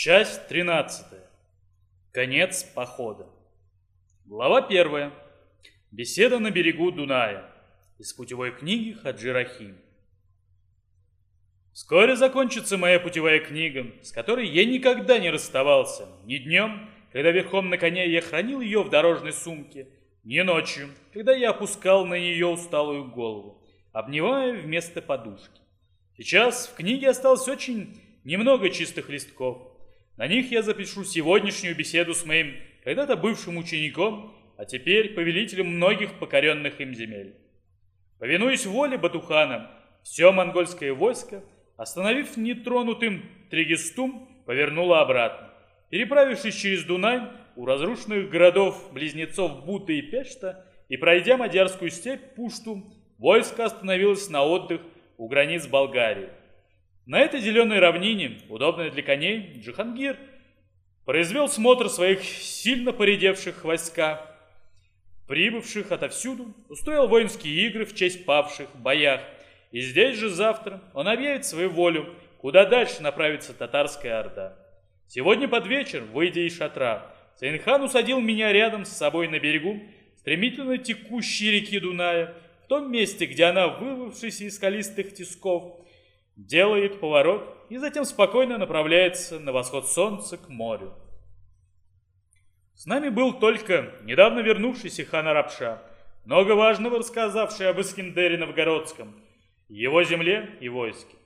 Часть 13. Конец похода. Глава 1. Беседа на берегу Дуная. Из путевой книги Хаджи Рахим. Вскоре закончится моя путевая книга, с которой я никогда не расставался, ни днем, когда верхом на коне я хранил ее в дорожной сумке, ни ночью, когда я опускал на нее усталую голову, обнимая вместо подушки. Сейчас в книге осталось очень немного чистых листков, на них я запишу сегодняшнюю беседу с моим когда-то бывшим учеником, а теперь повелителем многих покоренных им земель. Повинуясь воле Батухана, все монгольское войско, остановив нетронутым Трегестум, повернуло обратно. Переправившись через Дунай у разрушенных городов-близнецов Будда и Пешта и пройдя Мадьярскую степь Пушту, войско остановилось на отдых у границ Болгарии. На этой зеленой равнине, удобной для коней, Джихангир произвел смотр своих сильно поредевших войск, прибывших отовсюду, устроил воинские игры в честь павших в боях, и здесь же завтра он объявит свою волю, куда дальше направится татарская орда. Сегодня под вечер, выйдя из шатра, Саин-хан усадил меня рядом с собой на берегу стремительно текущей реки Дуная, в том месте, где она, вырвавшись из скалистых тисков, делает поворот и затем спокойно направляется на восход солнца к морю. С нами был только недавно вернувшийся хан Арабша, много важного рассказавший об Искендере Новгородском, его земле и войске.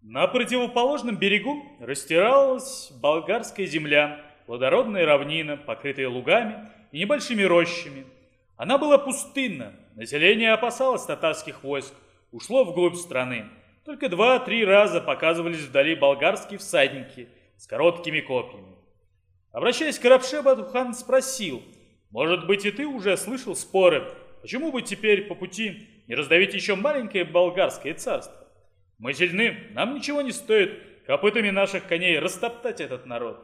На противоположном берегу растиралась болгарская земля, плодородная равнина, покрытая лугами и небольшими рощами. Она была пустынна, население опасалось татарских войск, ушло вглубь страны. Только два-три раза показывались вдали болгарские всадники с короткими копьями. Обращаясь к Рабше, Батухан спросил, «Может быть, и ты уже слышал споры, почему бы теперь по пути не раздавить еще маленькое болгарское царство? Мы сильны, нам ничего не стоит копытами наших коней растоптать этот народ.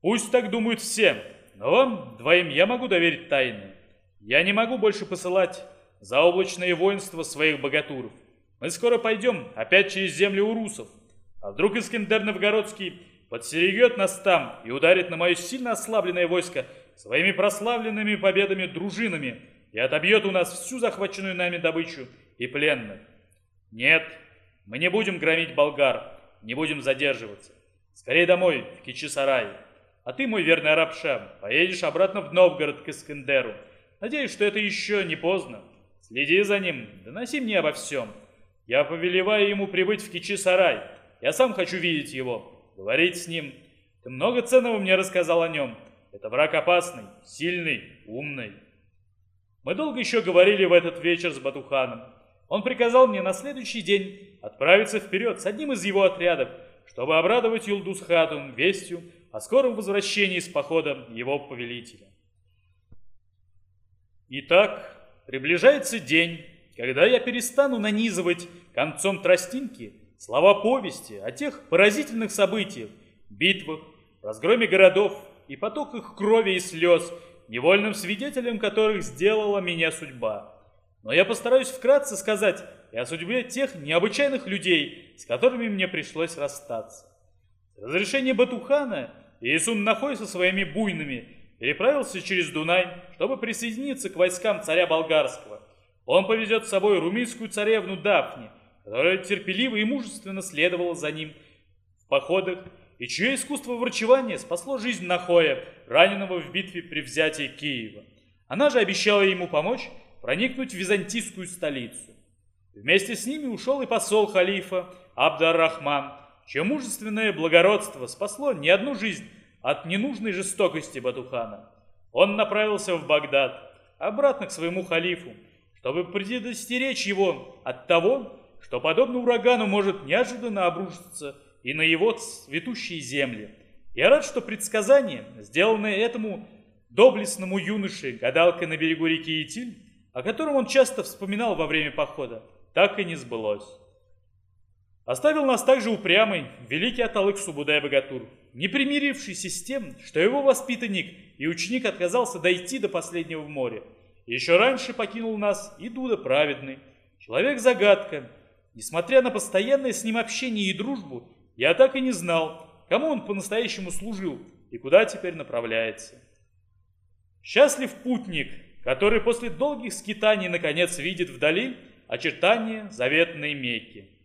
Пусть так думают все, но вам двоим я могу доверить тайны. Я не могу больше посылать заоблачное воинство своих богатуров. Мы скоро пойдем опять через земли урусов. А вдруг Искендер Новгородский подстерегет нас там и ударит на мое сильно ослабленное войско своими прославленными победами дружинами и отобьет у нас всю захваченную нами добычу и пленных. Нет, мы не будем громить болгар, не будем задерживаться. Скорее домой, в Кичисарай. А ты, мой верный арабша, поедешь обратно в Новгород к Искендеру. Надеюсь, что это еще не поздно. Следи за ним, доноси мне обо всем. Я повелеваю ему прибыть в Кичи-сарай. Я сам хочу видеть его, говорить с ним. Ты много ценного мне рассказал о нем. Это враг опасный, сильный, умный. Мы долго еще говорили в этот вечер с Батуханом. Он приказал мне на следующий день отправиться вперед с одним из его отрядов, чтобы обрадовать Юлдус Хатун вестью о скором возвращении с похода его повелителя. Итак, Приближается день, когда я перестану нанизывать концом тростинки слова повести о тех поразительных событиях, битвах, разгроме городов и потоках крови и слез, невольным свидетелем которых сделала меня судьба. Но я постараюсь вкратце сказать и о судьбе тех необычайных людей, с которыми мне пришлось расстаться. Разрешение Батухана Иисун Нахой со своими буйными переправился через Дунай, чтобы присоединиться к войскам царя болгарского. Он повезет с собой румынскую царевну Дафни, которая терпеливо и мужественно следовала за ним в походах, и чье искусство врачевания спасло жизнь Нахоя, раненого в битве при взятии Киева. Она же обещала ему помочь проникнуть в византийскую столицу. Вместе с ними ушел и посол халифа Абдар-Рахман, чье мужественное благородство спасло не одну жизнь, от ненужной жестокости Батухана. Он направился в Багдад, обратно к своему халифу, чтобы предостеречь его от того, что подобно урагану может неожиданно обрушиться и на его цветущие земли. Я рад, что предсказание, сделанное этому доблестному юноше гадалкой на берегу реки Итиль, о котором он часто вспоминал во время похода, так и не сбылось. Оставил нас также упрямый великий Аталык Субудай-Богатур, не примирившийся с тем, что его воспитанник и ученик отказался дойти до последнего в море. Еще раньше покинул нас и Дуда Праведный, человек-загадка. Несмотря на постоянное с ним общение и дружбу, Я так и не знал, кому он по-настоящему служил и куда теперь направляется. Счастлив путник, который после долгих скитаний наконец видит вдали очертания заветной Мекки.